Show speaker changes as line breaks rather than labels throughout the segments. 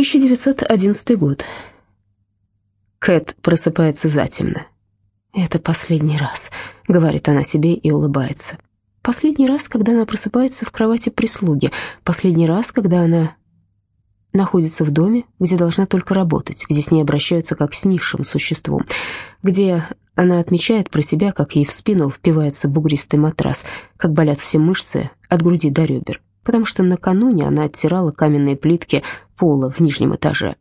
1911 год. Кэт просыпается затемно. «Это последний раз», — говорит она себе и улыбается. Последний раз, когда она просыпается в кровати прислуги. Последний раз, когда она находится в доме, где должна только работать, где с ней обращаются как с низшим существом, где она отмечает про себя, как ей в спину впивается бугристый матрас, как болят все мышцы от груди до ребер, потому что накануне она оттирала каменные плитки пола в нижнем этаже.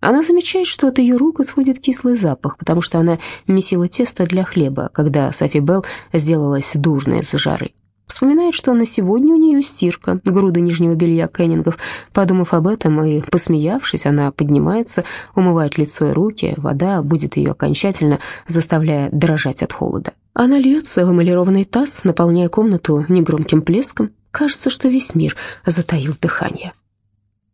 Она замечает, что от ее рук исходит кислый запах, потому что она месила тесто для хлеба, когда Софи Белл сделалась дурной из-за жары. Вспоминает, что на сегодня у нее стирка, груда нижнего белья Кеннингов. Подумав об этом и посмеявшись, она поднимается, умывает лицо и руки, вода будет ее окончательно, заставляя дрожать от холода. Она льется в эмалированный таз, наполняя комнату негромким плеском. Кажется, что весь мир затаил дыхание.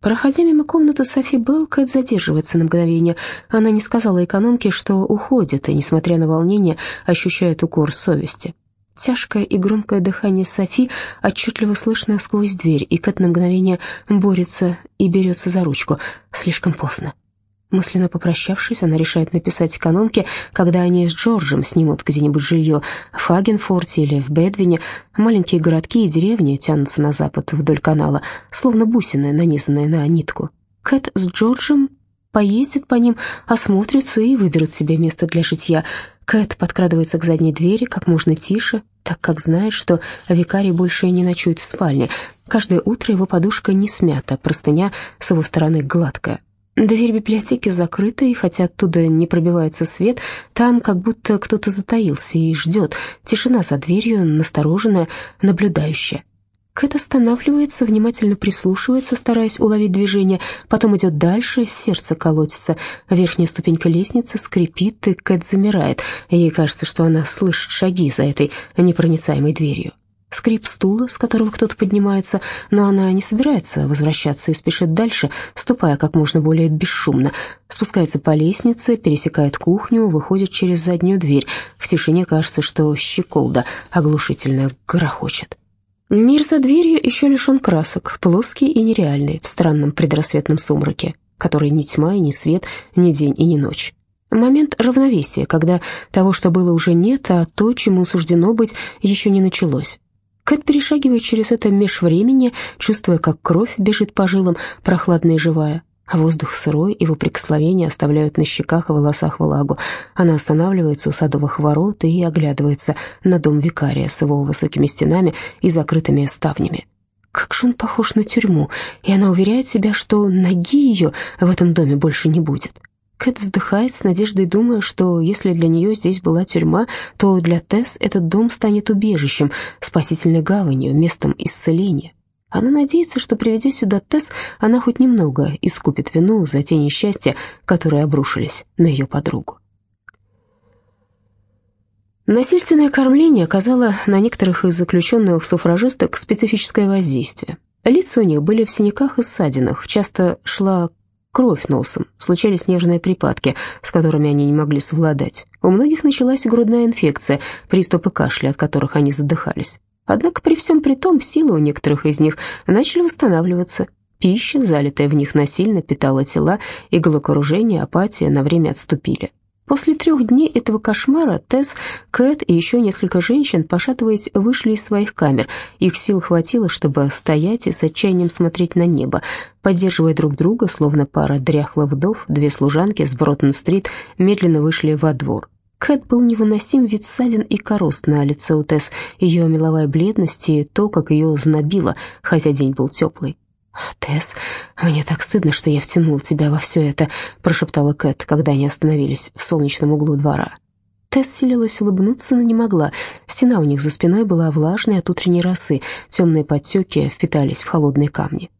Проходя мимо комнаты Софи Белл, Кэт задерживается на мгновение. Она не сказала экономке, что уходит, и, несмотря на волнение, ощущает укор совести. Тяжкое и громкое дыхание Софи отчетливо слышно сквозь дверь, и Кэт на мгновение борется и берется за ручку. Слишком поздно. Мысленно попрощавшись, она решает написать экономке, когда они с Джорджем снимут где-нибудь жилье в Хагенфорте или в Бедвине. Маленькие городки и деревни тянутся на запад вдоль канала, словно бусины, нанизанные на нитку. Кэт с Джорджем поездят по ним, осмотрятся и выберут себе место для житья. Кэт подкрадывается к задней двери как можно тише, так как знает, что викарий больше не ночует в спальне. Каждое утро его подушка не смята, простыня с его стороны гладкая. Дверь библиотеки закрыта, и хотя оттуда не пробивается свет, там как будто кто-то затаился и ждет. Тишина за дверью, настороженная, наблюдающая. Кэт останавливается, внимательно прислушивается, стараясь уловить движение, потом идет дальше, сердце колотится, верхняя ступенька лестницы скрипит, и Кэт замирает. Ей кажется, что она слышит шаги за этой непроницаемой дверью. Скрип стула, с которого кто-то поднимается, но она не собирается возвращаться и спешит дальше, ступая как можно более бесшумно. Спускается по лестнице, пересекает кухню, выходит через заднюю дверь. В тишине кажется, что щеколда оглушительно грохочет. Мир за дверью еще лишен красок, плоский и нереальный, в странном предрассветном сумраке, который ни тьма и ни свет, ни день и ни ночь. Момент равновесия, когда того, что было, уже нет, а то, чему суждено быть, еще не началось. Кэт перешагивает через это межвремени, чувствуя, как кровь бежит по жилам, прохладная и живая а воздух сырой, его прикосновения оставляют на щеках и волосах влагу. Она останавливается у садовых ворот и оглядывается на дом викария с его высокими стенами и закрытыми ставнями. Как же он похож на тюрьму, и она уверяет себя, что ноги ее в этом доме больше не будет. Кэт вздыхает с надеждой, думая, что если для нее здесь была тюрьма, то для Тесс этот дом станет убежищем, спасительной гаванью, местом исцеления. Она надеется, что, приведя сюда Тесс, она хоть немного искупит вину за те несчастья, которые обрушились на ее подругу. Насильственное кормление оказало на некоторых из заключенных суфражисток специфическое воздействие. Лица у них были в синяках и ссадинах, часто шла кровь носом, случались нервные припадки, с которыми они не могли совладать. У многих началась грудная инфекция, приступы кашля, от которых они задыхались. Однако при всем при том силы у некоторых из них начали восстанавливаться. Пища, залитая в них насильно, питала тела, и головокружение, апатия на время отступили. После трех дней этого кошмара Тесс, Кэт и еще несколько женщин, пошатываясь, вышли из своих камер. Их сил хватило, чтобы стоять и с отчаянием смотреть на небо. Поддерживая друг друга, словно пара дряхлых вдов, две служанки с Броттон-стрит медленно вышли во двор. Кэт был невыносим вид ссадин и корост на лице у Тесс, ее меловая бледность и то, как ее знобило, хотя день был теплый. «Тесс, мне так стыдно, что я втянул тебя во все это», прошептала Кэт, когда они остановились в солнечном углу двора. Тесс селилась улыбнуться, но не могла. Стена у них за спиной была влажной от утренней росы, темные подтеки впитались в холодные камни.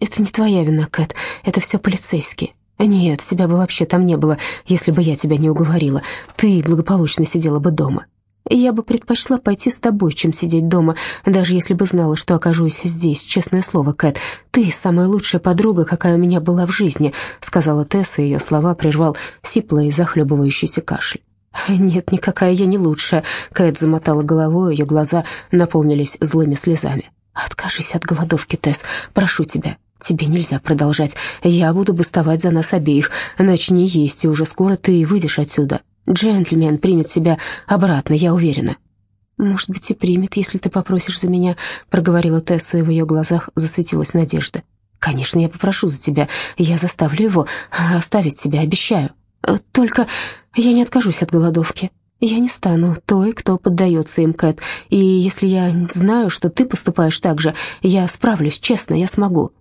«Это не твоя вина, Кэт, это все полицейские. «Нет, тебя бы вообще там не было, если бы я тебя не уговорила. Ты благополучно сидела бы дома. Я бы предпочла пойти с тобой, чем сидеть дома, даже если бы знала, что окажусь здесь, честное слово, Кэт. Ты самая лучшая подруга, какая у меня была в жизни», — сказала Тесса, и ее слова прервал сиплый захлебывающийся кашель. «Нет, никакая я не лучшая», — Кэт замотала головой, ее глаза наполнились злыми слезами. «Откажись от голодовки, Тесс, прошу тебя. «Тебе нельзя продолжать. Я буду бастовать за нас обеих. Начни есть, и уже скоро ты выйдешь отсюда. Джентльмен примет тебя обратно, я уверена». «Может быть, и примет, если ты попросишь за меня», — проговорила Тесса, и в ее глазах засветилась надежда. «Конечно, я попрошу за тебя. Я заставлю его оставить тебя, обещаю. Только я не откажусь от голодовки. Я не стану той, кто поддается им, Кэт. И если я знаю, что ты поступаешь так же, я справлюсь, честно, я смогу.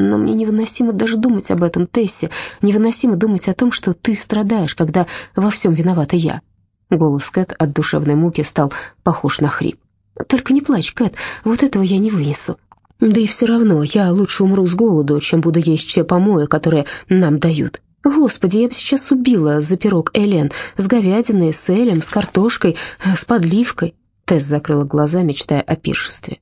Но мне невыносимо даже думать об этом, Тесси. Невыносимо думать о том, что ты страдаешь, когда во всем виновата я». Голос Кэт от душевной муки стал похож на хрип. «Только не плачь, Кэт, вот этого я не вынесу. Да и все равно, я лучше умру с голоду, чем буду есть че помои, которые нам дают. Господи, я бы сейчас убила за пирог Элен с говядиной, с элем, с картошкой, с подливкой». Тесс закрыла глаза, мечтая о пиршестве.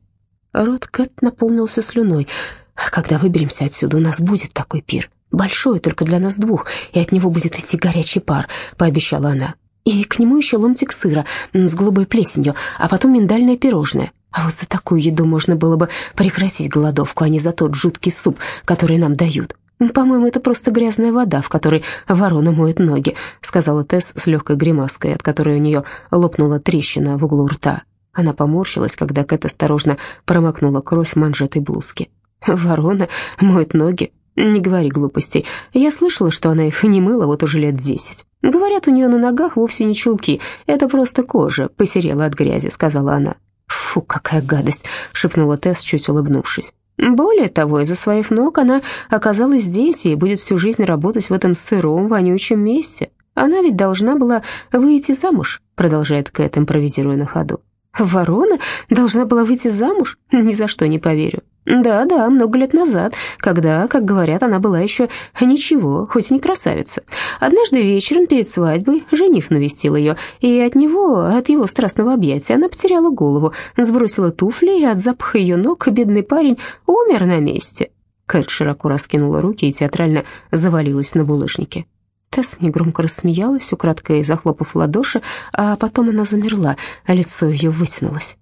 Рот Кэт наполнился слюной. «Когда выберемся отсюда, у нас будет такой пир. Большой, только для нас двух, и от него будет идти горячий пар», — пообещала она. «И к нему еще ломтик сыра с голубой плесенью, а потом миндальное пирожное. А вот за такую еду можно было бы прекратить голодовку, а не за тот жуткий суп, который нам дают». «По-моему, это просто грязная вода, в которой ворона моет ноги», сказала Тесс с легкой гримаской, от которой у нее лопнула трещина в углу рта. Она поморщилась, когда Кэт осторожно промокнула кровь манжетой блузки. Ворона моет ноги. Не говори глупостей. Я слышала, что она их не мыла вот уже лет десять. Говорят, у нее на ногах вовсе не чулки. Это просто кожа, посерела от грязи, сказала она. Фу, какая гадость, шепнула Тесс, чуть улыбнувшись. Более того, из-за своих ног она оказалась здесь и будет всю жизнь работать в этом сыром, вонючем месте. Она ведь должна была выйти замуж, продолжает Кэт, импровизируя на ходу. Ворона должна была выйти замуж? Ни за что не поверю. Да-да, много лет назад, когда, как говорят, она была еще ничего, хоть и не красавица. Однажды вечером перед свадьбой жених навестил ее, и от него, от его страстного объятия, она потеряла голову, сбросила туфли, и от запаха ее ног бедный парень умер на месте. Кэт широко раскинула руки и театрально завалилась на булыжнике. Тесс негромко рассмеялась, украдкой захлопав ладоши, а потом она замерла, а лицо ее вытянулось.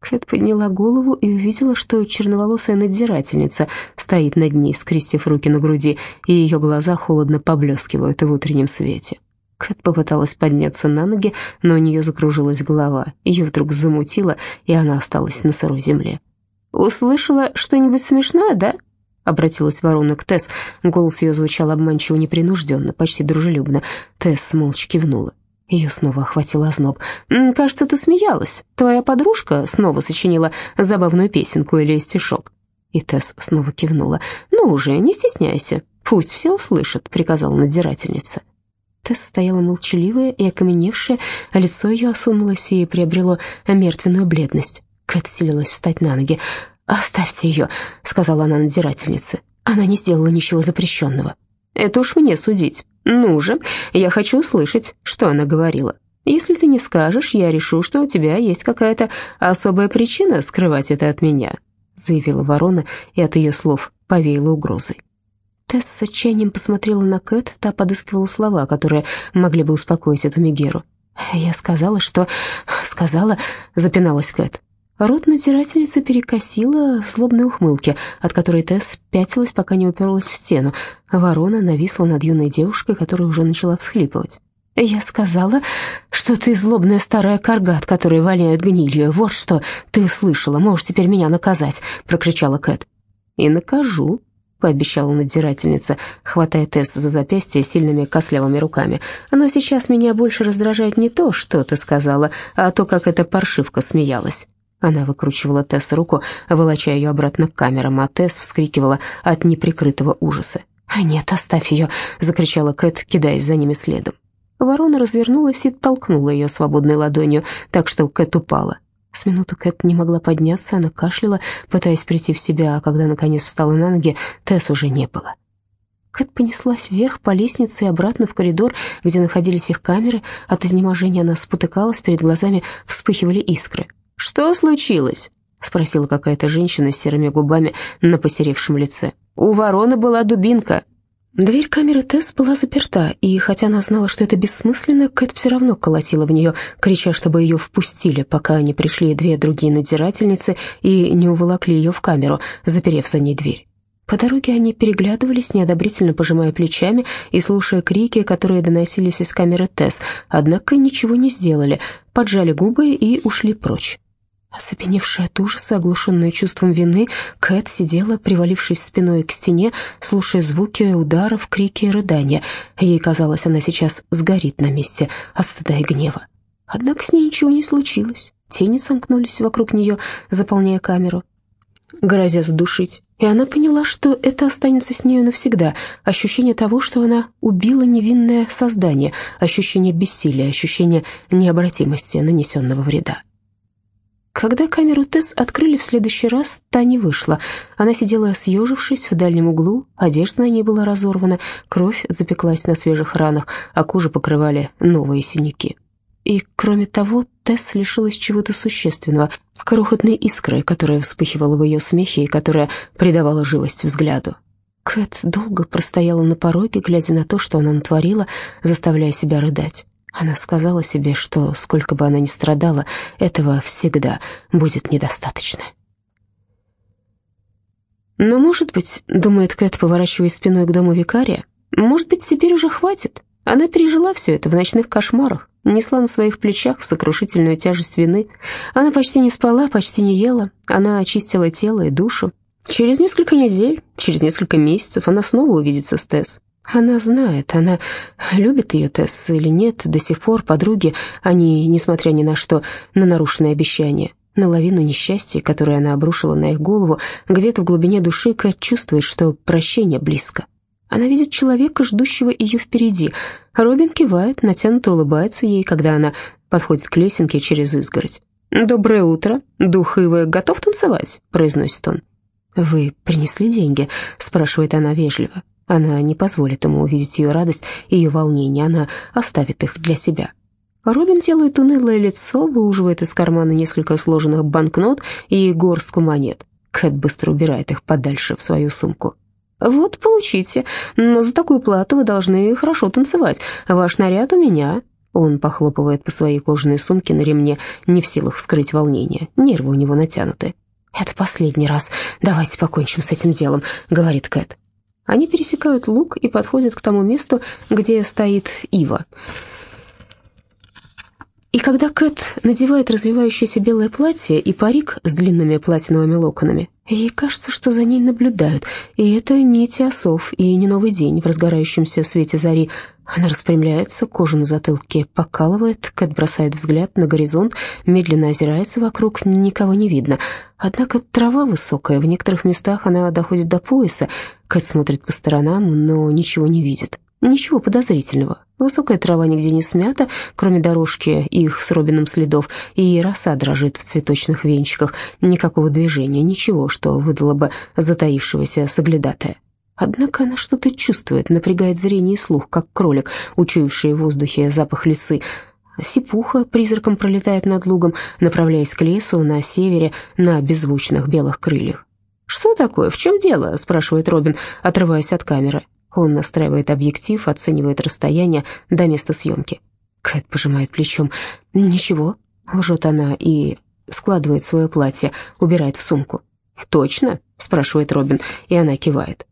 Кэт подняла голову и увидела, что черноволосая надзирательница стоит над ней, скрестив руки на груди, и ее глаза холодно поблескивают в утреннем свете. Кэт попыталась подняться на ноги, но у нее закружилась голова, ее вдруг замутило, и она осталась на сырой земле. «Услышала что-нибудь смешное, да?» Обратилась ворона к Тесс. Голос ее звучал обманчиво непринужденно, почти дружелюбно. Тесс молча кивнула. Ее снова охватил озноб. «Кажется, ты смеялась. Твоя подружка снова сочинила забавную песенку или стишок». И Тесс снова кивнула. «Ну уже, не стесняйся. Пусть все услышат», — приказала надзирательница. Тесс стояла молчаливая и окаменевшая, а лицо ее осунулось и приобрело мертвенную бледность. Кэт селилась встать на ноги. «Оставьте ее», — сказала она надзирательнице. «Она не сделала ничего запрещенного». «Это уж мне судить. Ну же, я хочу услышать, что она говорила. Если ты не скажешь, я решу, что у тебя есть какая-то особая причина скрывать это от меня», заявила ворона, и от ее слов повеяла угрозой. Тесс с отчаянием посмотрела на Кэт, та подыскивала слова, которые могли бы успокоить эту Мегеру. «Я сказала, что...» «Сказала...» — запиналась Кэт. Рот надзирательницы перекосила в злобной ухмылке, от которой Тесс пятилась, пока не уперлась в стену. Ворона нависла над юной девушкой, которая уже начала всхлипывать. «Я сказала, что ты злобная старая каргат, которая воняет гнилью. Вот что ты слышала, можешь теперь меня наказать», — прокричала Кэт. «И накажу», — пообещала надзирательница, хватая Тесс за запястье сильными кослявыми руками. «Но сейчас меня больше раздражает не то, что ты сказала, а то, как эта паршивка смеялась». Она выкручивала Тесс руку, волоча ее обратно к камерам, а Тесс вскрикивала от неприкрытого ужаса. «Нет, оставь ее!» — закричала Кэт, кидаясь за ними следом. Ворона развернулась и толкнула ее свободной ладонью, так что Кэт упала. С минуту Кэт не могла подняться, она кашляла, пытаясь прийти в себя, а когда наконец встала на ноги, Тесс уже не было. Кэт понеслась вверх по лестнице и обратно в коридор, где находились их камеры. От изнеможения она спотыкалась, перед глазами вспыхивали искры. «Что случилось?» — спросила какая-то женщина с серыми губами на посеревшем лице. «У вороны была дубинка». Дверь камеры Тесс была заперта, и хотя она знала, что это бессмысленно, Кэт все равно колотила в нее, крича, чтобы ее впустили, пока не пришли две другие надзирательницы и не уволокли ее в камеру, заперев за ней дверь. По дороге они переглядывались, неодобрительно пожимая плечами и слушая крики, которые доносились из камеры Тесс, однако ничего не сделали, поджали губы и ушли прочь. Оцепеневшая от ужаса, оглушенная чувством вины, Кэт сидела, привалившись спиной к стене, слушая звуки ударов, крики и рыдания. Ей казалось, она сейчас сгорит на месте от стыда гнева. Однако с ней ничего не случилось. Тени сомкнулись вокруг нее, заполняя камеру, грозя задушить. И она поняла, что это останется с нею навсегда. Ощущение того, что она убила невинное создание, ощущение бессилия, ощущение необратимости нанесенного вреда. Когда камеру Тесс открыли в следующий раз, та не вышла. Она сидела съежившись в дальнем углу, одежда на ней была разорвана, кровь запеклась на свежих ранах, а кожу покрывали новые синяки. И, кроме того, Тесс лишилась чего-то существенного, крохотной искры, которая вспыхивала в ее смехе и которая придавала живость взгляду. Кэт долго простояла на пороге, глядя на то, что она натворила, заставляя себя рыдать. Она сказала себе, что сколько бы она ни страдала, этого всегда будет недостаточно. Но, может быть, думает Кэт, поворачивая спиной к дому викария, может быть, теперь уже хватит. Она пережила все это в ночных кошмарах, несла на своих плечах сокрушительную тяжесть вины. Она почти не спала, почти не ела, она очистила тело и душу. Через несколько недель, через несколько месяцев она снова увидится с Тесс. Она знает, она любит ее, Тесс, или нет, до сих пор подруги, они, несмотря ни на что, на нарушенные обещания, на лавину несчастья, которое она обрушила на их голову, где-то в глубине души Кэт чувствует, что прощение близко. Она видит человека, ждущего ее впереди. Робин кивает, натянуто улыбается ей, когда она подходит к лесенке через изгородь. «Доброе утро. Дух Ивы готов танцевать?» — произносит он. «Вы принесли деньги?» — спрашивает она вежливо. Она не позволит ему увидеть ее радость ее волнение, она оставит их для себя. Робин делает унылое лицо, выуживает из кармана несколько сложенных банкнот и горстку монет. Кэт быстро убирает их подальше в свою сумку. «Вот, получите, но за такую плату вы должны хорошо танцевать. Ваш наряд у меня». Он похлопывает по своей кожаной сумке на ремне, не в силах скрыть волнение, нервы у него натянуты. «Это последний раз, давайте покончим с этим делом», — говорит Кэт. Они пересекают луг и подходят к тому месту, где стоит ива. И когда Кэт надевает развивающееся белое платье и парик с длинными платиновыми локонами, ей кажется, что за ней наблюдают, и это не теософ и не новый день в разгорающемся свете зари. Она распрямляется, кожа на затылке покалывает, Кэт бросает взгляд на горизонт, медленно озирается вокруг, никого не видно. Однако трава высокая, в некоторых местах она доходит до пояса. Кэт смотрит по сторонам, но ничего не видит. Ничего подозрительного. Высокая трава нигде не смята, кроме дорожки и их с Робином следов, и роса дрожит в цветочных венчиках. Никакого движения, ничего, что выдало бы затаившегося соглядатая. Однако она что-то чувствует, напрягает зрение и слух, как кролик, учуявший в воздухе запах лисы. Сипуха призраком пролетает над лугом, направляясь к лесу на севере на беззвучных белых крыльях. «Что такое? В чем дело?» – спрашивает Робин, отрываясь от камеры. Он настраивает объектив, оценивает расстояние до места съемки. Кэт пожимает плечом. «Ничего», — лжет она и складывает свое платье, убирает в сумку. «Точно?» — спрашивает Робин, и она кивает.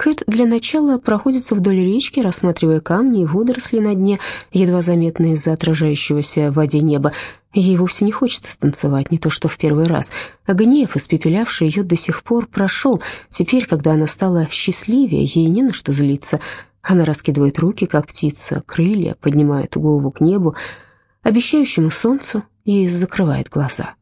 Кэт для начала проходится вдоль речки, рассматривая камни и водоросли на дне, едва заметные из-за отражающегося в воде неба. Ей вовсе не хочется станцевать, не то что в первый раз. Гнев, испепелявший ее до сих пор, прошел. Теперь, когда она стала счастливее, ей не на что злиться. Она раскидывает руки, как птица, крылья, поднимает голову к небу, обещающему солнцу, и закрывает глаза.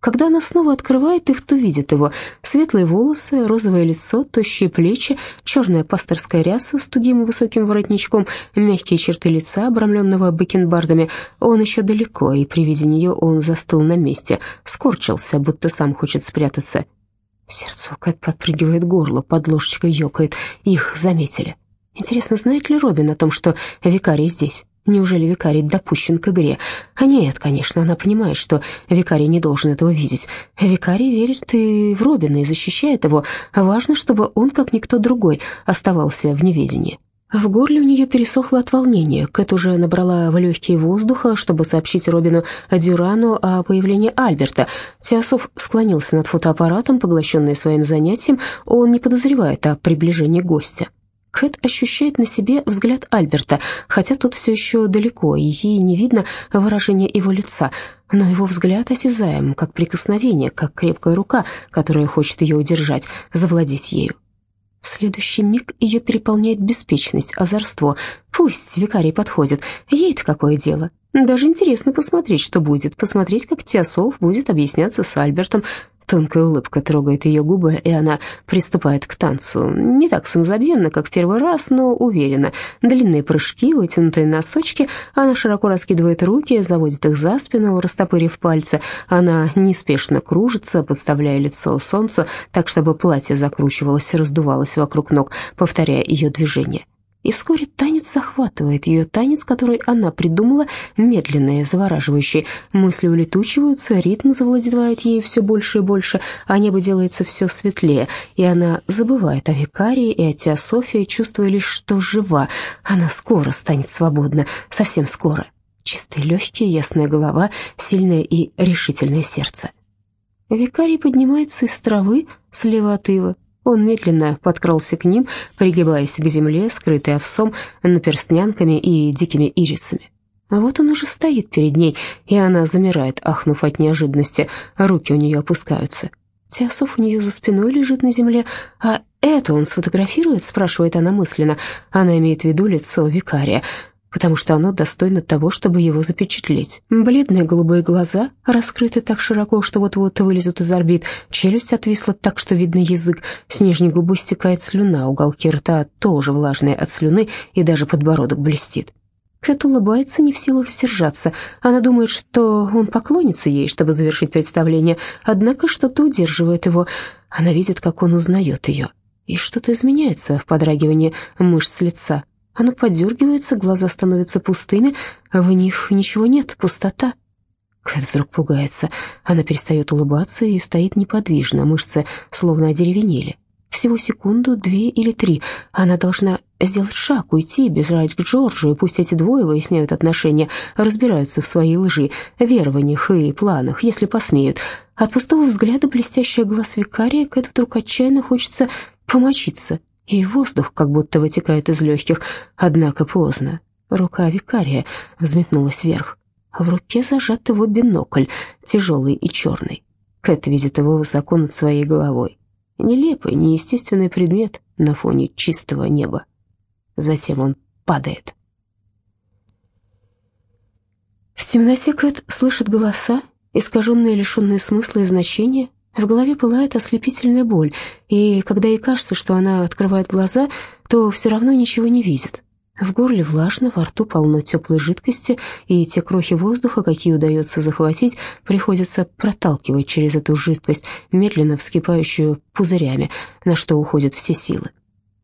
Когда она снова открывает их, то видит его. Светлые волосы, розовое лицо, тощие плечи, черная пасторская ряса с тугим высоким воротничком, мягкие черты лица, обрамленного бакенбардами. Он еще далеко, и при виде нее он застыл на месте, скорчился, будто сам хочет спрятаться. Сердце у Кэт подпрыгивает горло, под ложечкой ёкает. Их заметили. Интересно, знает ли Робин о том, что викарий здесь? Неужели викарий допущен к игре? А нет, конечно, она понимает, что викарий не должен этого видеть. Викарий верит и в Робина, и защищает его. Важно, чтобы он, как никто другой, оставался в неведении. В горле у нее пересохло от волнения. Кэт уже набрала в легкие воздуха, чтобы сообщить Робину Дюрану о появлении Альберта. Теософ склонился над фотоаппаратом, поглощенный своим занятием. Он не подозревает о приближении гостя. Кэт ощущает на себе взгляд Альберта, хотя тот все еще далеко, и ей не видно выражения его лица, но его взгляд осязаем, как прикосновение, как крепкая рука, которая хочет ее удержать, завладеть ею. В следующий миг ее переполняет беспечность, озорство. Пусть викарий подходит, ей-то какое дело. Даже интересно посмотреть, что будет, посмотреть, как Теософ будет объясняться с Альбертом. Тонкая улыбка трогает ее губы, и она приступает к танцу. Не так самозабвенно, как в первый раз, но уверенно. Длинные прыжки, вытянутые носочки. Она широко раскидывает руки, заводит их за спину, растопырив пальцы. Она неспешно кружится, подставляя лицо солнцу, так, чтобы платье закручивалось и раздувалось вокруг ног, повторяя ее движение. И вскоре танец захватывает ее, танец, который она придумала, медленный, завораживающий. Мысли улетучиваются, ритм завладевает ей все больше и больше, а небо делается все светлее, и она забывает о викарии и о Теософии, чувствуя лишь, что жива. Она скоро станет свободна, совсем скоро. Чистые легкие, ясная голова, сильное и решительное сердце. Викарий поднимается из травы слева от Ивы, он медленно подкрался к ним, пригибаясь к земле, скрытой овсом, наперстнянками и дикими ирисами. А вот он уже стоит перед ней, и она замирает, ахнув от неожиданности. Руки у нее опускаются. Теософ у нее за спиной лежит на земле. «А это он сфотографирует?» — спрашивает она мысленно. Она имеет в виду лицо викария потому что оно достойно того, чтобы его запечатлеть. Бледные голубые глаза раскрыты так широко, что вот-вот вылезут из орбит, челюсть отвисла так, что видно язык, с нижней губы стекает слюна, уголки рта тоже влажные от слюны, и даже подбородок блестит. Кэт улыбается, не в силах сдержаться. Она думает, что он поклонится ей, чтобы завершить представление, однако что-то удерживает его. Она видит, как он узнает ее. И что-то изменяется в подрагивании мышц лица. Оно подергивается, глаза становятся пустыми, а в них ничего нет, пустота. Кэт вдруг пугается. Она перестает улыбаться и стоит неподвижно, мышцы словно одеревенели. Всего секунду, две или три. Она должна сделать шаг, уйти, бежать к Джорджу, и пусть эти двое выясняют отношения, разбираются в своей лжи, верованиях и планах, если посмеют. От пустого взгляда блестящая глаз викария Кэт вдруг отчаянно хочется помочиться и воздух как будто вытекает из легких, однако поздно. Рука викария взметнулась вверх. В руке зажат его бинокль, тяжелый и черный. Кэт видит его высоко над своей головой. Нелепый, неестественный предмет на фоне чистого неба. Затем он падает. В темноте Кэт слышит голоса, искаженные, лишенные смысла и значения, в голове пылает ослепительная боль, и когда ей кажется, что она открывает глаза, то все равно ничего не видит. В горле влажно, во рту полно теплой жидкости, и те крохи воздуха, какие удается захватить, приходится проталкивать через эту жидкость, медленно вскипающую пузырями, на что уходят все силы.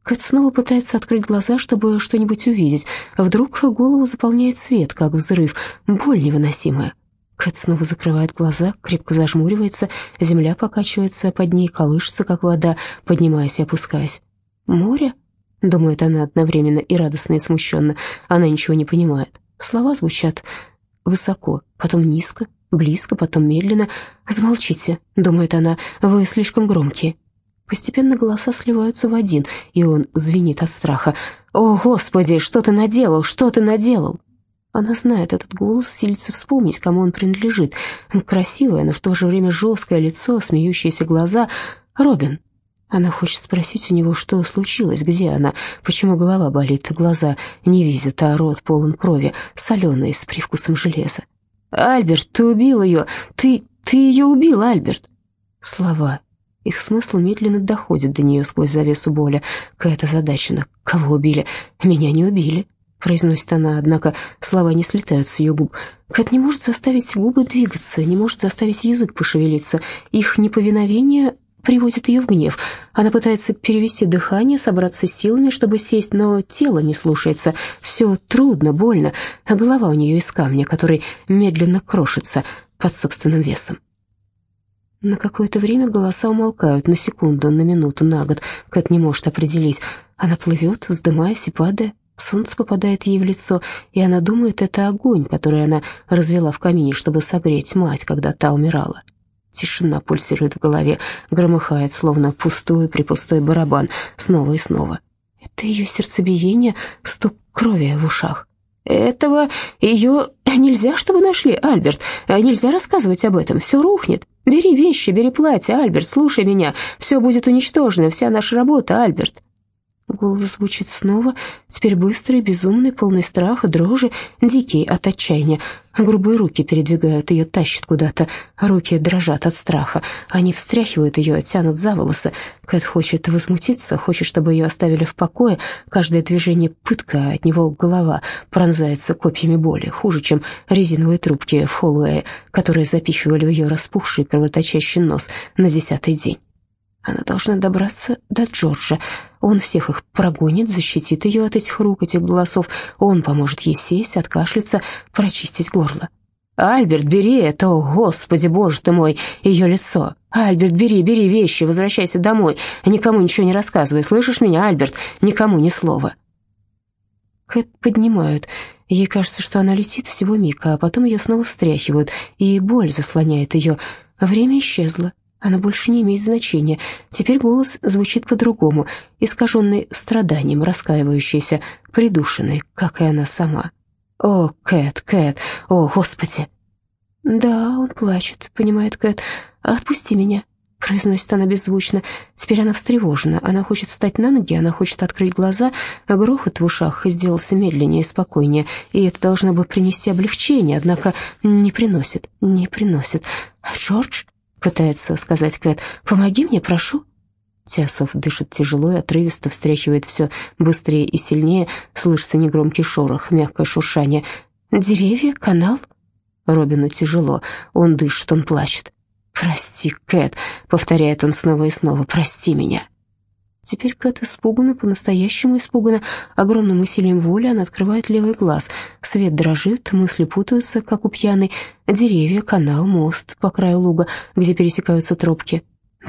Кэт снова пытается открыть глаза, чтобы что-нибудь увидеть. Вдруг голову заполняет свет, как взрыв, боль невыносимая. Кэт снова закрывает глаза, крепко зажмуривается, земля покачивается под ней, колышется, как вода, поднимаясь и опускаясь. «Море?» — думает она одновременно и радостно, и смущенно. Она ничего не понимает. Слова звучат высоко, потом низко, близко, потом медленно. «Замолчите», — думает она, — «вы слишком громкие». Постепенно голоса сливаются в один, и он звенит от страха. «О, Господи, что ты наделал? Что ты наделал?» Она знает этот голос, силится вспомнить, кому он принадлежит. Красивое, но в то же время жесткое лицо, смеющиеся глаза. Робин. Она хочет спросить у него, что случилось, где она, почему голова болит, глаза не видят, а рот полон крови, соленый, с привкусом железа. «Альберт, ты убил ее! Ты, ты ее убил, Альберт!» Слова. Их смысл медленно доходит до нее сквозь завесу боли. Какая-то задачина. Кого убили? Меня не убили произносит она, однако слова не слетают с ее губ. Кэт не может заставить губы двигаться, не может заставить язык пошевелиться. Их неповиновение приводит ее в гнев. Она пытается перевести дыхание, собраться силами, чтобы сесть, но тело не слушается. Все трудно, больно, а голова у нее из камня, который медленно крошится под собственным весом. На какое-то время голоса умолкают, на секунду, на минуту, на год. Кэт не может определить. Она плывет, вздымаясь и падая. Солнце попадает ей в лицо, и она думает, это огонь, который она развела в камине, чтобы согреть мать, когда та умирала. Тишина пульсирует в голове, громыхает, словно пустой припустой барабан, снова и снова. Это ее сердцебиение, стук крови в ушах. «Этого ее нельзя, чтобы нашли, Альберт. Нельзя рассказывать об этом, все рухнет. Бери вещи, бери платье, Альберт, слушай меня. Все будет уничтожено, вся наша работа, Альберт». Голос звучит снова, теперь быстрый, безумный, полный страха, дрожи, дикий от отчаяния. Грубые руки передвигают ее, тащат куда-то. Руки дрожат от страха. Они встряхивают ее, тянут за волосы. Кэт хочет возмутиться, хочет, чтобы ее оставили в покое. Каждое движение пытка, от него голова пронзается копьями боли, хуже, чем резиновые трубки в Холлуэе, которые запихивали в ее распухший кровоточащий нос на десятый день. Она должна добраться до Джорджа. Он всех их прогонит, защитит ее от этих рук, этих голосов. Он поможет ей сесть, откашляться, прочистить горло. «Альберт, бери это, о, господи, боже ты мой, ее лицо! Альберт, бери, бери вещи, возвращайся домой, никому ничего не рассказывай, слышишь меня, Альберт? Никому ни слова!» Кэт поднимают. Ей кажется, что она летит всего миг, а потом ее снова встряхивают, и боль заслоняет ее. Время исчезло. Она больше не имеет значения. Теперь голос звучит по-другому, искаженный страданием, раскаивающийся, придушенный, как и она сама. «О, Кэт, Кэт, о, Господи!» «Да, он плачет», — понимает Кэт. «Отпусти меня», — произносит она беззвучно. Теперь она встревожена. Она хочет встать на ноги, она хочет открыть глаза. Грохот в ушах сделался медленнее и спокойнее, и это должно бы принести облегчение, однако не приносит, не приносит. «Джордж?» Пытается сказать Кэт. «Помоги мне, прошу». Тиасов дышит тяжело и отрывисто, встряхивает все быстрее и сильнее. Слышится негромкий шорох, мягкое шуршание. «Деревья? Канал?» Робину тяжело. Он дышит, он плачет. «Прости, Кэт», — повторяет он снова и снова, — «прости меня». Теперь Кэт испугана, по-настоящему испугана. Огромным усилием воли она открывает левый глаз. Свет дрожит, мысли путаются, как у пьяной. Деревья, канал, мост по краю луга, где пересекаются тропки.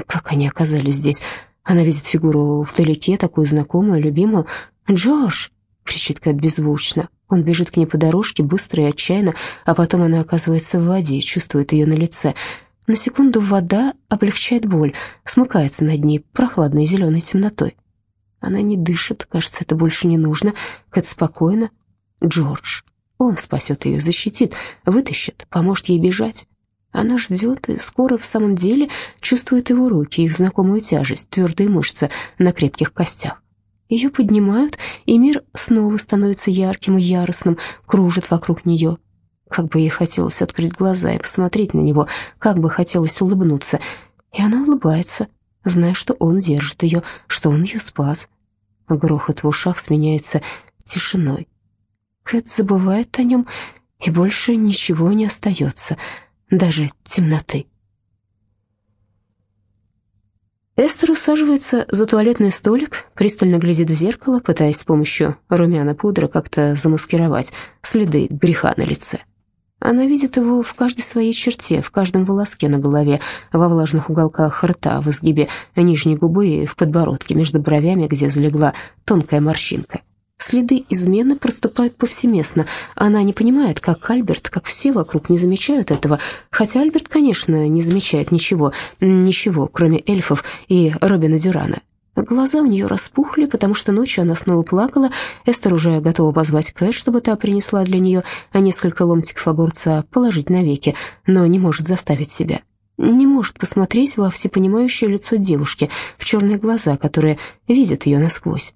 Как они оказались здесь? Она видит фигуру вдалеке, такую знакомую, любимую. «Джош!» — кричит Кэт беззвучно. Он бежит к ней по дорожке, быстро и отчаянно, а потом она оказывается в воде, чувствует ее на лице — на секунду вода облегчает боль, смыкается над ней прохладной зеленой темнотой. Она не дышит, кажется, это больше не нужно. Кэт спокойно. Джордж. Он спасет ее, защитит, вытащит, поможет ей бежать. Она ждет и скоро в самом деле чувствует его руки, их знакомую тяжесть, твердые мышцы на крепких костях. Ее поднимают, и мир снова становится ярким и яростным, кружит вокруг нее. Как бы ей хотелось открыть глаза и посмотреть на него, как бы хотелось улыбнуться. И она улыбается, зная, что он держит ее, что он ее спас. Грохот в ушах сменяется тишиной. Кэт забывает о нем, и больше ничего не остается, даже темноты. Эстер усаживается за туалетный столик, пристально глядит в зеркало, пытаясь с помощью румяна пудра как-то замаскировать следы греха на лице. Она видит его в каждой своей черте, в каждом волоске на голове, во влажных уголках рта, в изгибе нижней губы и в подбородке, между бровями, где залегла тонкая морщинка. Следы измены проступают повсеместно. Она не понимает, как Альберт, как все вокруг не замечают этого. Хотя Альберт, конечно, не замечает ничего, ничего, кроме эльфов и Робина Дюрана. Глаза у нее распухли, потому что ночью она снова плакала. Эстер уже готова позвать Кэт, чтобы та принесла для нее несколько ломтиков огурца положить навеки, но не может заставить себя. Не может посмотреть во всепонимающее лицо девушки, в черные глаза, которые видят ее насквозь.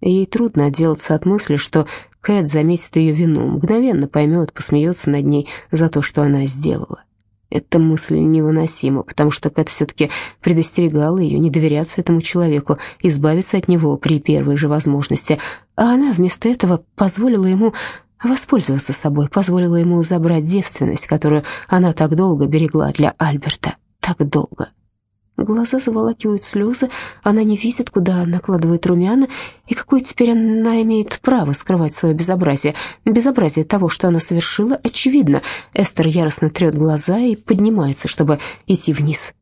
Ей трудно отделаться от мысли, что Кэт заметит ее вину, мгновенно поймет, посмеется над ней за то, что она сделала. Эта мысль невыносима, потому что Кэт все-таки предостерегала ее не доверяться этому человеку, избавиться от него при первой же возможности. А она вместо этого позволила ему воспользоваться собой, позволила ему забрать девственность, которую она так долго берегла для Альберта. Так долго. Глаза заволакивают слезы, она не видит, куда накладывает румяна, и какое теперь она имеет право скрывать свое безобразие. Безобразие того, что она совершила, очевидно. Эстер яростно трет глаза и поднимается, чтобы идти вниз.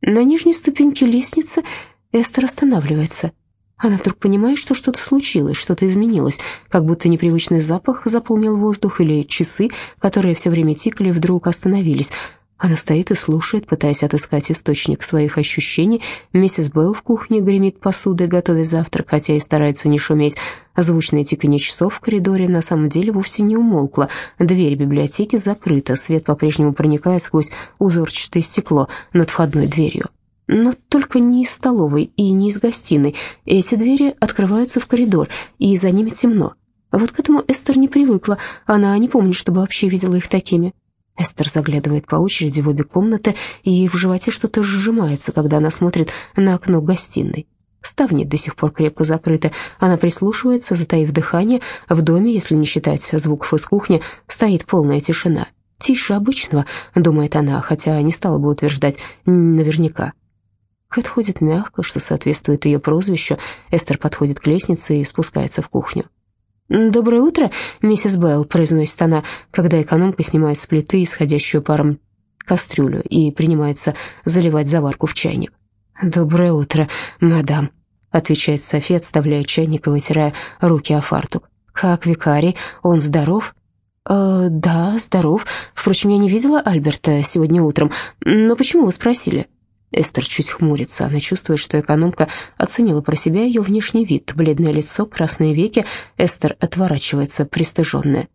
На нижней ступеньке лестницы Эстер останавливается. Она вдруг понимает, что что-то случилось, что-то изменилось, как будто непривычный запах заполнил воздух, или часы, которые все время тикали, вдруг остановились. Она стоит и слушает, пытаясь отыскать источник своих ощущений. Миссис Белл в кухне гремит посудой, готовя завтрак, хотя и старается не шуметь. Звучное тиканье часов в коридоре на самом деле вовсе не умолкло. Дверь библиотеки закрыта, свет по-прежнему проникает сквозь узорчатое стекло над входной дверью. Но только не из столовой и не из гостиной. Эти двери открываются в коридор, и за ними темно. Вот к этому Эстер не привыкла, она не помнит, чтобы вообще видела их такими. Эстер заглядывает по очереди в обе комнаты, и в животе что-то сжимается, когда она смотрит на окно гостиной. Ставни до сих пор крепко закрыты. Она прислушивается, затаив дыхание. В доме, если не считать звуков из кухни, стоит полная тишина. «Тише обычного», — думает она, хотя не стала бы утверждать наверняка. Кэт ходит мягко, что соответствует ее прозвищу. Эстер подходит к лестнице и спускается в кухню. «Доброе утро, миссис Белл», — произносит она, когда экономка снимает с плиты исходящую паром кастрюлю и принимается заливать заварку в чайник. «Доброе утро, мадам», — отвечает София, отставляя чайник и вытирая руки о фартук. «Как викарий? Он здоров?» «Э, «Да, здоров. Впрочем, я не видела Альберта сегодня утром. Но почему вы спросили?» Эстер чуть хмурится. Она чувствует, что экономка оценила про себя ее внешний вид. Бледное лицо, красные веки. Эстер отворачивается, пристыженная.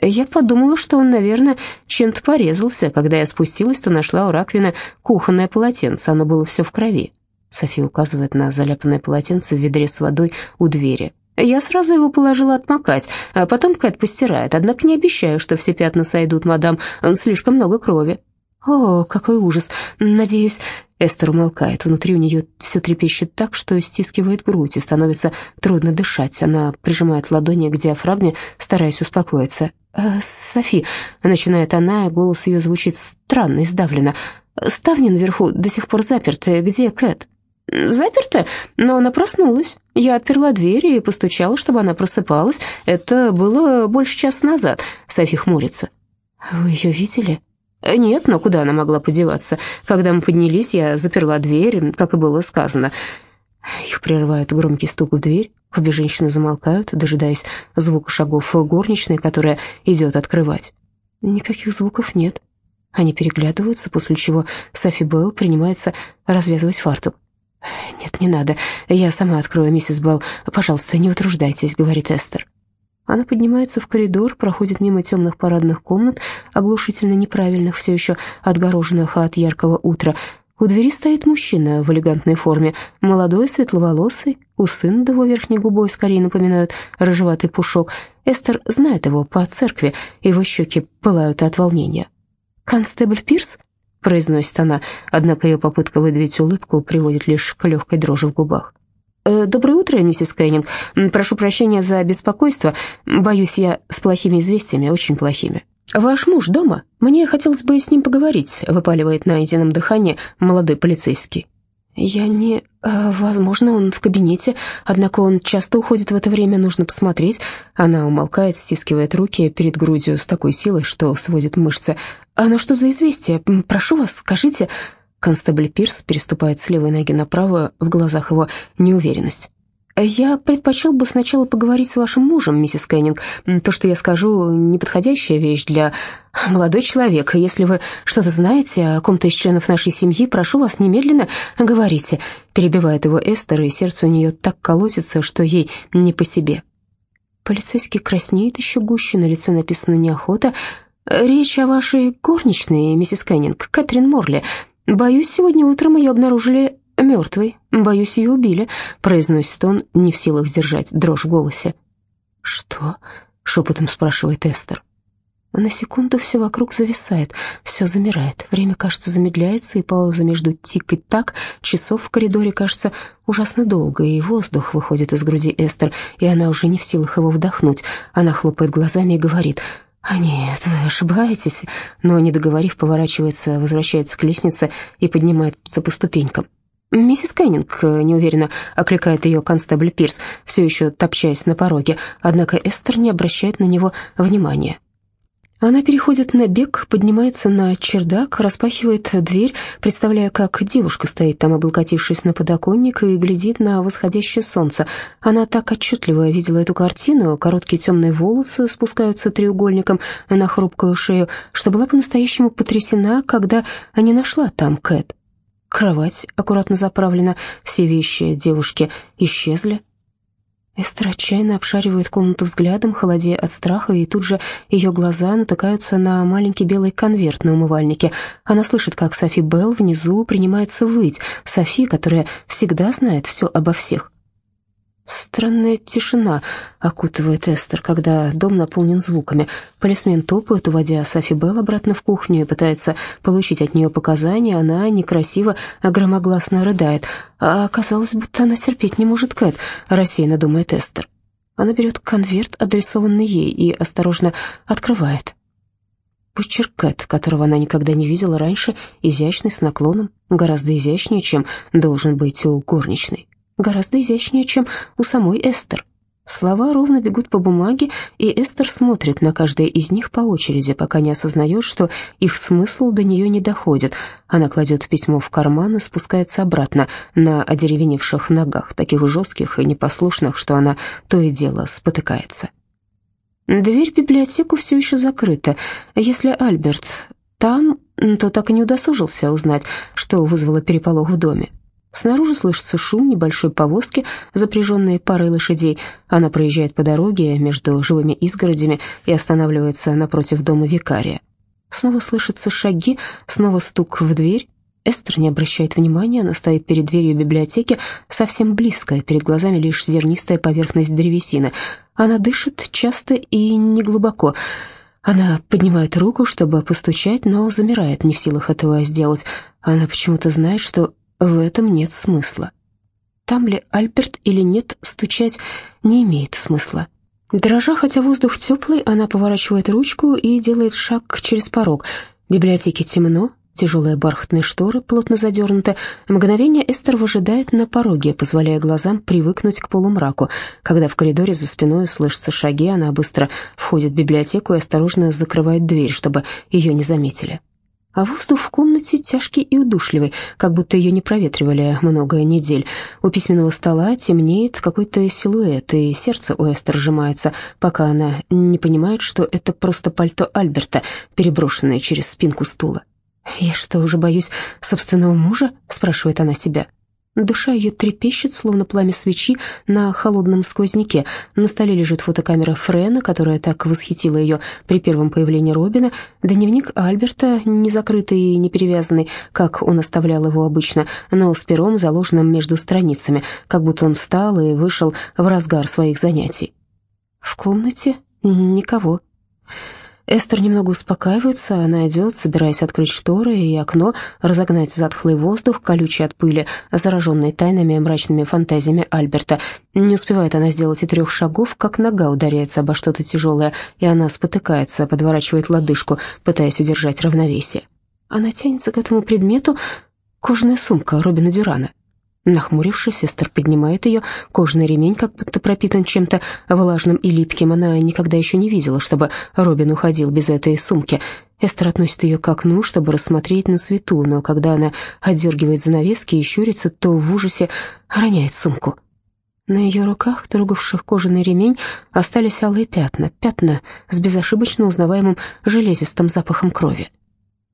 Я подумала, что он, наверное, чем-то порезался. Когда я спустилась, то нашла у раковины кухонное полотенце. Оно было все в крови. София указывает на заляпанное полотенце в ведре с водой у двери. Я сразу его положила отмокать, а потом Кэт постирает. Однако не обещаю, что все пятна сойдут, мадам. Слишком много крови. «О, какой ужас! Надеюсь...» Эстер умолкает. Внутри у нее все трепещет так, что стискивает грудь, и становится трудно дышать. Она прижимает ладони к диафрагме, стараясь успокоиться. «Э, «Софи», — начинает она, и голос ее звучит странно и сдавленно. «Ставни наверху до сих пор заперты. Где Кэт?» «Заперта, но она проснулась. Я отперла дверь и постучала, чтобы она просыпалась. Это было больше часа назад», — Софи хмурится. «Вы ее видели?» «Нет, но куда она могла подеваться? Когда мы поднялись, я заперла дверь, как и было сказано». Их прерывает громкий стук в дверь. Обе женщины замолкают, дожидаясь звука шагов горничной, которая идет открывать. Никаких звуков нет. Они переглядываются, после чего Софи Белл принимается развязывать фартук. «Нет, не надо. Я сама открою, миссис Белл. Пожалуйста, не утруждайтесь», — говорит Эстер. Она поднимается в коридор, проходит мимо темных парадных комнат, оглушительно неправильных, все еще отгороженных от яркого утра. У двери стоит мужчина в элегантной форме, молодой, светловолосый, усы над его верхней губой скорее напоминают рыжеватый пушок. Эстер знает его по церкви, его щеки пылают от волнения. «Констебль Пирс?» — произносит она, однако ее попытка выдавить улыбку приводит лишь к легкой дрожи в губах. Э, «Доброе утро, миссис Кеннинг. Прошу прощения за беспокойство. Боюсь, я с плохими известиями, очень плохими». «Ваш муж дома? Мне хотелось бы с ним поговорить», — выпаливает на едином дыхании молодой полицейский. «Я не... Э, возможно, он в кабинете, однако он часто уходит в это время, нужно посмотреть». Она умолкает, стискивает руки перед грудью с такой силой, что сводит мышцы. «А ну что за известие? Прошу вас, скажите...» Констебль Пирс переступает с левой ноги на правую, в глазах его неуверенность. «Я предпочел бы сначала поговорить с вашим мужем, миссис Кеннинг. То, что я скажу, неподходящая вещь для молодой человека. Если вы что-то знаете о ком-то из членов нашей семьи, прошу вас немедленно говорите», перебивает его Эстер, и сердце у нее так колотится, что ей не по себе. Полицейский краснеет еще гуще, на лице написано «неохота». «Речь о вашей горничной, миссис Кеннинг, Кэтрин Морли. «Боюсь, сегодня утром ее обнаружили мертвой. Боюсь, ее убили», — произносит он, не в силах сдержать дрожь в голосе. «Что?» — шепотом спрашивает Эстер. На секунду все вокруг зависает, все замирает. Время, кажется, замедляется, и пауза между тик и так часов в коридоре кажется ужасно долго, и воздух выходит из груди Эстер, и она уже не в силах его вдохнуть. Она хлопает глазами и говорит «А нет, вы ошибаетесь», но, не договорив, поворачивается, возвращается к лестнице и поднимается по ступенькам. «Миссис Кеннинг», — неуверенно окликает ее констебль Пирс, все еще топчаясь на пороге, однако Эстер не обращает на него внимания. Она переходит на бег, поднимается на чердак, распахивает дверь, представляя, как девушка стоит там, облокотившись на подоконник, и глядит на восходящее солнце. Она так отчетливо видела эту картину, короткие темные волосы спускаются треугольником на хрупкую шею, что была по-настоящему потрясена, когда не нашла там Кэт. Кровать аккуратно заправлена, все вещи девушки исчезли, Эстер отчаянно обшаривает комнату взглядом, холодея от страха, и тут же ее глаза натыкаются на маленький белый конверт на умывальнике. Она слышит, как Софи Белл внизу принимается выть. Софи, которая всегда знает все обо всех. Странная тишина окутывает Эстер, когда дом наполнен звуками. Полисмен топает, уводя Софи Белл обратно в кухню и пытается получить от нее показания. Она некрасиво, а громогласно рыдает. А оказалось, будто она терпеть не может Кэт, рассеянно думает Эстер. Она берет конверт, адресованный ей, и осторожно открывает. Почерк Кэт, которого она никогда не видела раньше, изящный, с наклоном, гораздо изящнее, чем должен быть у горничной гораздо изящнее, чем у самой Эстер. Слова ровно бегут по бумаге, и Эстер смотрит на каждое из них по очереди, пока не осознает, что их смысл до нее не доходит. Она кладет письмо в карман и спускается обратно на одеревеневших ногах, таких жестких и непослушных, что она то и дело спотыкается. Дверь в библиотеку все еще закрыта. Если Альберт там, то так и не удосужился узнать, что вызвало переполох в доме. Снаружи слышится шум небольшой повозки, запряженной парой лошадей. Она проезжает по дороге между живыми изгородями и останавливается напротив дома викария. Снова слышатся шаги, снова стук в дверь. Эстер не обращает внимания, она стоит перед дверью библиотеки, совсем близко, перед глазами лишь зернистая поверхность древесины. Она дышит часто и неглубоко. Она поднимает руку, чтобы постучать, но замирает, не в силах этого сделать. Она почему-то знает, что в этом нет смысла. Там ли Альберт или нет, стучать не имеет смысла. Дрожа, хотя воздух теплый, она поворачивает ручку и делает шаг через порог. В библиотеке темно, тяжелые бархатные шторы плотно задернуты. Мгновение Эстер выжидает на пороге, позволяя глазам привыкнуть к полумраку. Когда в коридоре за спиной слышатся шаги, она быстро входит в библиотеку и осторожно закрывает дверь, чтобы ее не заметили а воздух в комнате тяжкий и удушливый, как будто ее не проветривали много недель. У письменного стола темнеет какой-то силуэт, и сердце у Эстер сжимается, пока она не понимает, что это просто пальто Альберта, переброшенное через спинку стула. «Я что, уже боюсь собственного мужа?» — спрашивает она себя. Душа ее трепещет, словно пламя свечи на холодном сквозняке. На столе лежит фотокамера Френа, которая так восхитила ее при первом появлении Робина, дневник Альберта, не закрытый и не перевязанный, как он оставлял его обычно, но с пером, заложенным между страницами, как будто он встал и вышел в разгар своих занятий. В комнате никого. Эстер немного успокаивается, она идет, собираясь открыть шторы и окно, разогнать затхлый воздух, колючий от пыли, зараженный тайными мрачными фантазиями Альберта. Не успевает она сделать и трех шагов, как нога ударяется обо что-то тяжелое, и она спотыкается, подворачивает лодыжку, пытаясь удержать равновесие. Она тянется к этому предмету, кожаная сумка Робина Дюрана. Нахмурившись, Эстер поднимает ее. Кожаный ремень как будто пропитан чем-то влажным и липким. Она никогда еще не видела, чтобы Робин уходил без этой сумки. Эстер относит ее к окну, чтобы рассмотреть на свету, но когда она отдергивает занавески и щурится, то в ужасе роняет сумку. На ее руках, трогавших кожаный ремень, остались алые пятна, пятна с безошибочно узнаваемым железистым запахом крови.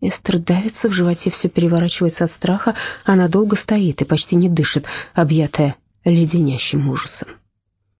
Эстер давится, в животе все переворачивается от страха, она долго стоит и почти не дышит, объятая леденящим ужасом.